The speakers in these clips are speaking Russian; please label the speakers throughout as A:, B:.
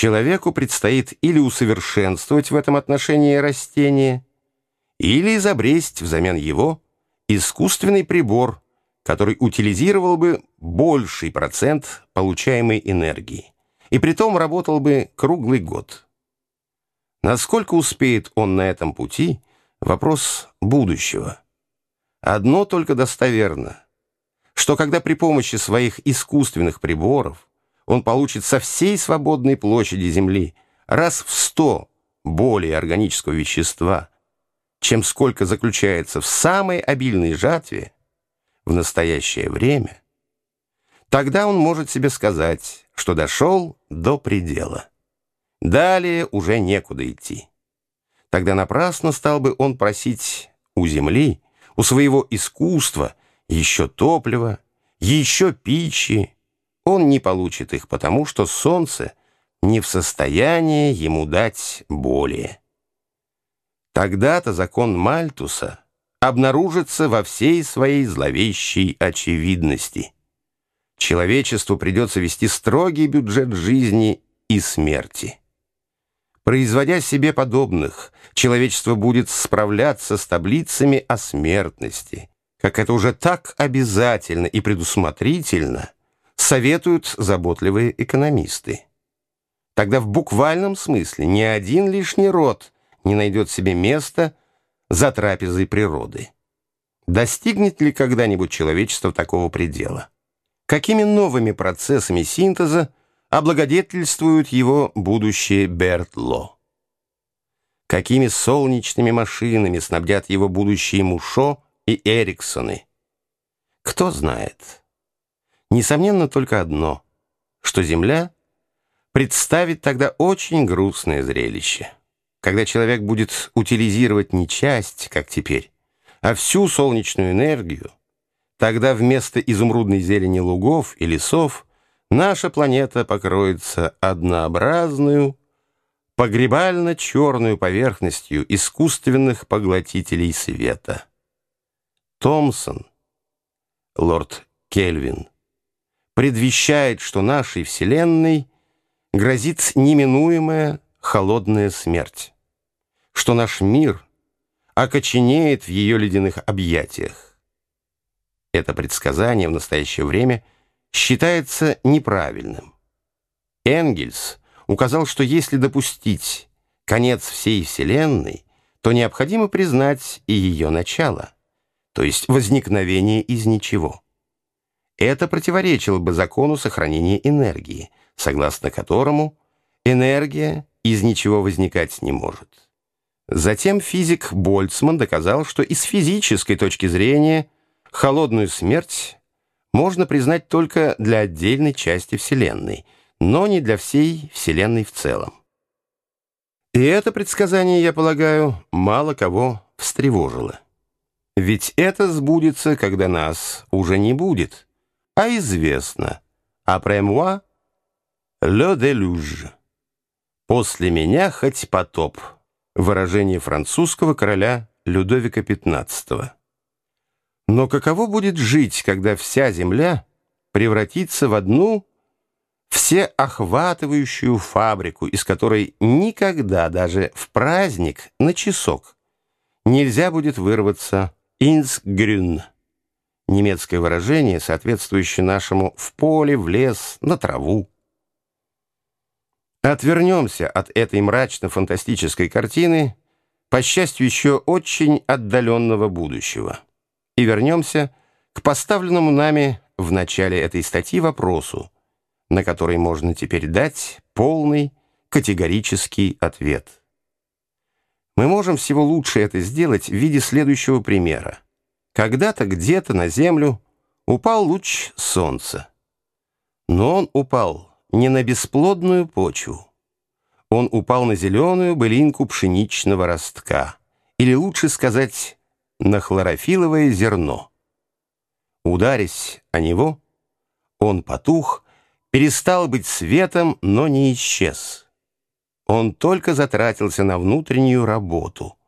A: Человеку предстоит или усовершенствовать в этом отношении растение, или изобресть взамен его искусственный прибор, который утилизировал бы больший процент получаемой энергии, и притом работал бы круглый год. Насколько успеет он на этом пути – вопрос будущего. Одно только достоверно, что когда при помощи своих искусственных приборов он получит со всей свободной площади Земли раз в сто более органического вещества, чем сколько заключается в самой обильной жатве в настоящее время, тогда он может себе сказать, что дошел до предела. Далее уже некуда идти. Тогда напрасно стал бы он просить у земли, у своего искусства еще топлива, еще пищи. Он не получит их, потому что солнце не в состоянии ему дать более. Тогда-то закон Мальтуса обнаружится во всей своей зловещей очевидности. Человечеству придется вести строгий бюджет жизни и смерти. Производя себе подобных, человечество будет справляться с таблицами о смертности, как это уже так обязательно и предусмотрительно советуют заботливые экономисты. Тогда в буквальном смысле ни один лишний род не найдет себе места за трапезой природы. Достигнет ли когда-нибудь человечество такого предела? Какими новыми процессами синтеза облагодетельствуют его будущее Бертло. Какими солнечными машинами снабдят его будущие Мушо и Эриксоны? Кто знает. Несомненно только одно, что Земля представит тогда очень грустное зрелище, когда человек будет утилизировать не часть, как теперь, а всю солнечную энергию, тогда вместо изумрудной зелени лугов и лесов – наша планета покроется однообразную, погребально-черную поверхностью искусственных поглотителей света. Томсон, лорд Кельвин, предвещает, что нашей Вселенной грозит неминуемая холодная смерть, что наш мир окоченеет в ее ледяных объятиях. Это предсказание в настоящее время – считается неправильным. Энгельс указал, что если допустить конец всей Вселенной, то необходимо признать и ее начало, то есть возникновение из ничего. Это противоречило бы закону сохранения энергии, согласно которому энергия из ничего возникать не может. Затем физик Больцман доказал, что из физической точки зрения холодную смерть можно признать только для отдельной части Вселенной, но не для всей Вселенной в целом. И это предсказание, я полагаю, мало кого встревожило. Ведь это сбудется, когда нас уже не будет, а известно. «après moi le déluge» «после меня хоть потоп» выражение французского короля Людовика XV. Но каково будет жить, когда вся земля превратится в одну всеохватывающую фабрику, из которой никогда, даже в праздник, на часок, нельзя будет вырваться? «инсгрюн» немецкое выражение, соответствующее нашему «в поле», «в лес», «на траву». Отвернемся от этой мрачно-фантастической картины, по счастью, еще очень отдаленного будущего и вернемся к поставленному нами в начале этой статьи вопросу, на который можно теперь дать полный категорический ответ. Мы можем всего лучше это сделать в виде следующего примера. Когда-то где-то на Землю упал луч солнца. Но он упал не на бесплодную почву. Он упал на зеленую былинку пшеничного ростка. Или лучше сказать, на хлорофиловое зерно. Ударясь о него, он потух, перестал быть светом, но не исчез. Он только затратился на внутреннюю работу.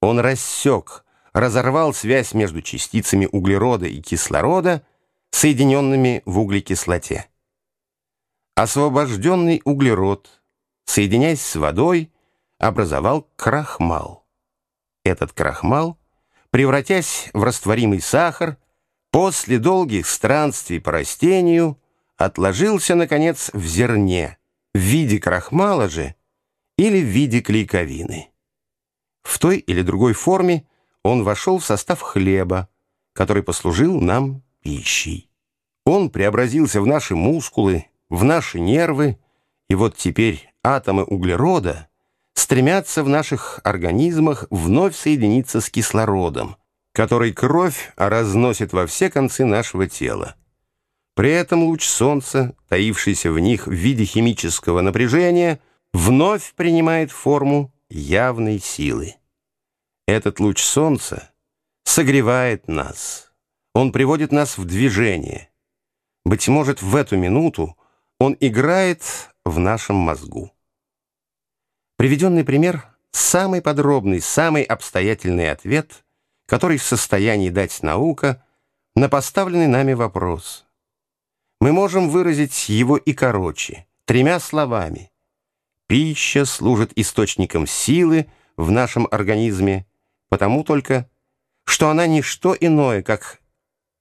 A: Он рассек, разорвал связь между частицами углерода и кислорода, соединенными в углекислоте. Освобожденный углерод соединяясь с водой, образовал крахмал. Этот крахмал, превратясь в растворимый сахар, после долгих странствий по растению отложился, наконец, в зерне, в виде крахмала же или в виде клейковины. В той или другой форме он вошел в состав хлеба, который послужил нам пищей. Он преобразился в наши мускулы, в наши нервы, и вот теперь атомы углерода стремятся в наших организмах вновь соединиться с кислородом, который кровь разносит во все концы нашего тела. При этом луч солнца, таившийся в них в виде химического напряжения, вновь принимает форму явной силы. Этот луч солнца согревает нас, он приводит нас в движение. Быть может, в эту минуту он играет в нашем мозгу. Приведенный пример – самый подробный, самый обстоятельный ответ, который в состоянии дать наука на поставленный нами вопрос – мы можем выразить его и короче, тремя словами. Пища служит источником силы в нашем организме, потому только, что она не что иное, как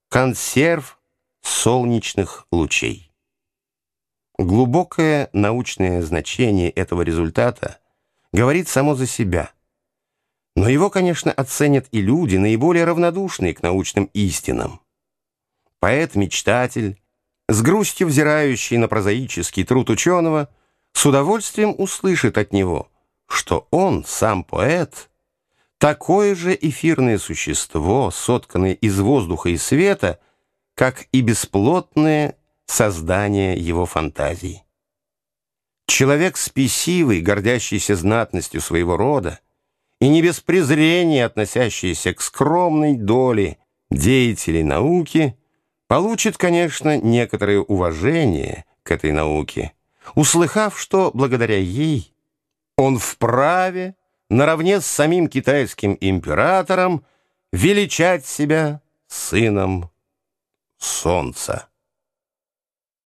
A: консерв солнечных лучей. Глубокое научное значение этого результата говорит само за себя. Но его, конечно, оценят и люди, наиболее равнодушные к научным истинам. Поэт-мечтатель, с грустью взирающий на прозаический труд ученого, с удовольствием услышит от него, что он, сам поэт, такое же эфирное существо, сотканное из воздуха и света, как и бесплотное создание его фантазий. Человек спесивый, гордящийся знатностью своего рода, и не без презрения относящийся к скромной доле деятелей науки – получит, конечно, некоторое уважение к этой науке, услыхав, что благодаря ей он вправе, наравне с самим китайским императором, величать себя сыном солнца.